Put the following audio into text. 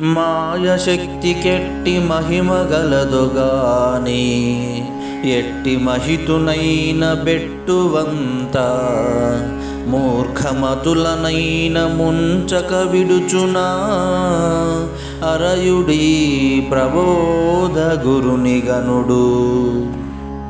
మాయశక్తి కెట్టి మహిమ గలదుగాని ఎట్టి మహితునైన బెట్టువంత మూర్ఖమతులనైన ముంచక విడుచునా. అరయుడీ ప్రబోధ గురునిగనుడు.